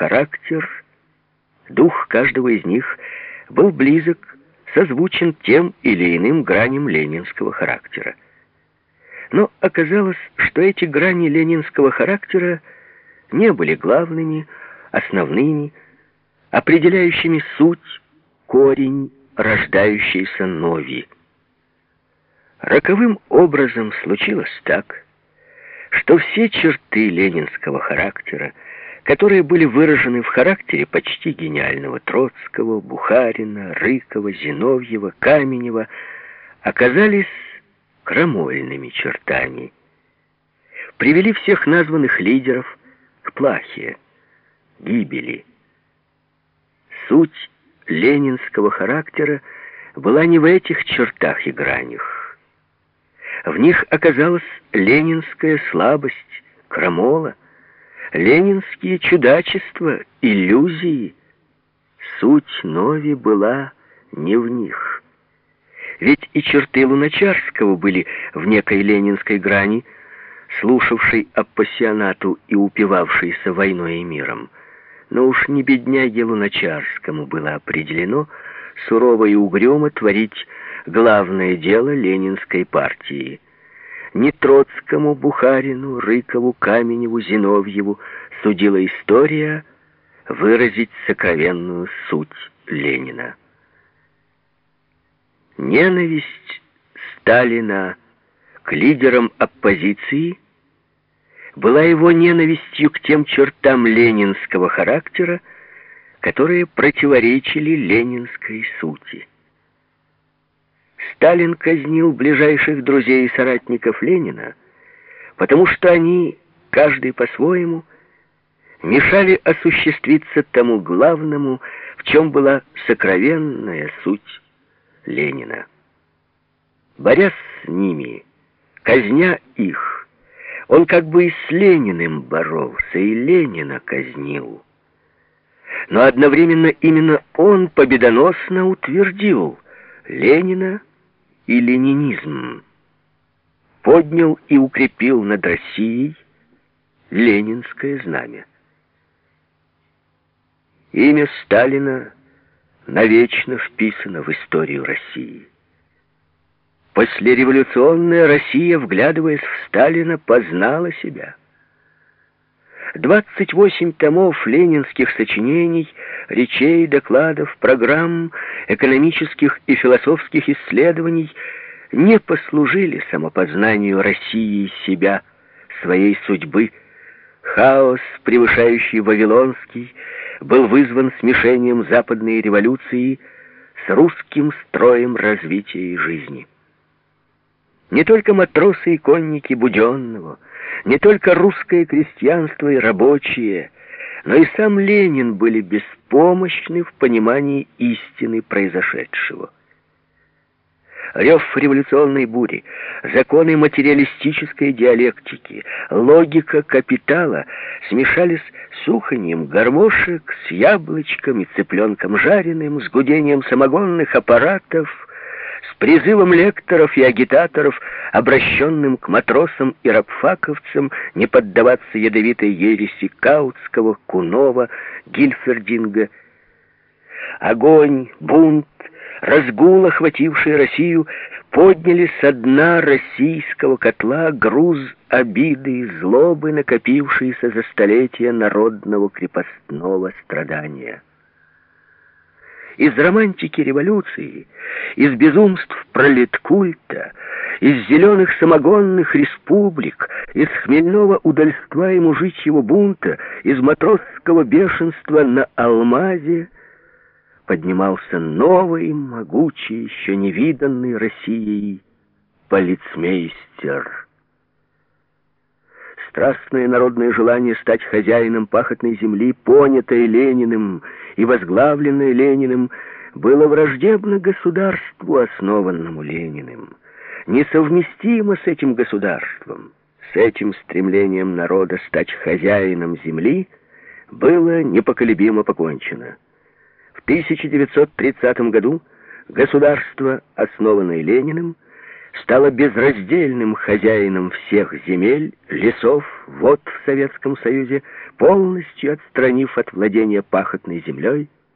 характер, дух каждого из них был близок, созвучен тем или иным граням ленинского характера. Но оказалось, что эти грани ленинского характера не были главными, основными, определяющими суть, корень рождающейся нови. Роковым образом случилось так, что все черты ленинского характера, которые были выражены в характере почти гениального Троцкого, Бухарина, Рыкова, Зиновьева, Каменева, оказались крамольными чертами. Привели всех названных лидеров к плахе, гибели. Суть ленинского характера была не в этих чертах и гранях. В них оказалась ленинская слабость, крамола, ленинские чудачества, иллюзии. Суть Нови была не в них. Ведь и черты Луначарского были в некой ленинской грани, слушавшей апассионату и упивавшейся войной и миром. Но уж не бедняге Луначарскому было определено сурово и угрюмо творить главное дело ленинской партии. Не Троцкому, Бухарину, Рыкову, Каменеву, Зиновьеву судила история выразить сокровенную суть Ленина. Ненависть Сталина к лидерам оппозиции – была его ненавистью к тем чертам ленинского характера, которые противоречили ленинской сути. Сталин казнил ближайших друзей и соратников Ленина, потому что они, каждый по-своему, мешали осуществиться тому главному, в чем была сокровенная суть Ленина. Борясь с ними, казня их, он как бы и с Лениным боролся, и Ленина казнил. Но одновременно именно он победоносно утвердил Ленина и ленинизм. Поднял и укрепил над Россией ленинское знамя. Имя Сталина навечно вписано в историю России. Послереволюционная Россия, вглядываясь в Сталина, познала себя. 28 томов ленинских сочинений, речей, докладов, программ, экономических и философских исследований не послужили самопознанию России себя, своей судьбы. Хаос, превышающий Вавилонский, был вызван смешением западной революции с русским строем развития и жизни. Не только матросы и конники Буденного, не только русское крестьянство и рабочие, но и сам Ленин были беспомощны в понимании истины произошедшего. Рев революционной бури, законы материалистической диалектики, логика капитала смешались с уханьем гармошек, с яблочком и цыпленком жареным, с гудением самогонных аппаратов — с призывом лекторов и агитаторов, обращенным к матросам и рабфаковцам, не поддаваться ядовитой ереси Каутского, Кунова, Гильфердинга. Огонь, бунт, разгул, охвативший Россию, подняли со дна российского котла груз обиды и злобы, накопившиеся за столетия народного крепостного страдания из романтики революции, из безумств пролеткульта, из зеленых самогонных республик, из хмельного удальства и мужичьего бунта, из матросского бешенства на Алмазе поднимался новый, могучий, еще невиданный Россией полицмейстер. Страстное народное желание стать хозяином пахотной земли, понятое Лениным и возглавленное Лениным, было враждебно государству, основанному Лениным, несовместимо с этим государством. С этим стремлением народа стать хозяином земли было непоколебимо покончено. В 1930 году государство, основанное Лениным, стало безраздельным хозяином всех земель, лесов, вод в Советском Союзе, полностью отстранив от владения пахотной землей